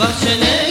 Başını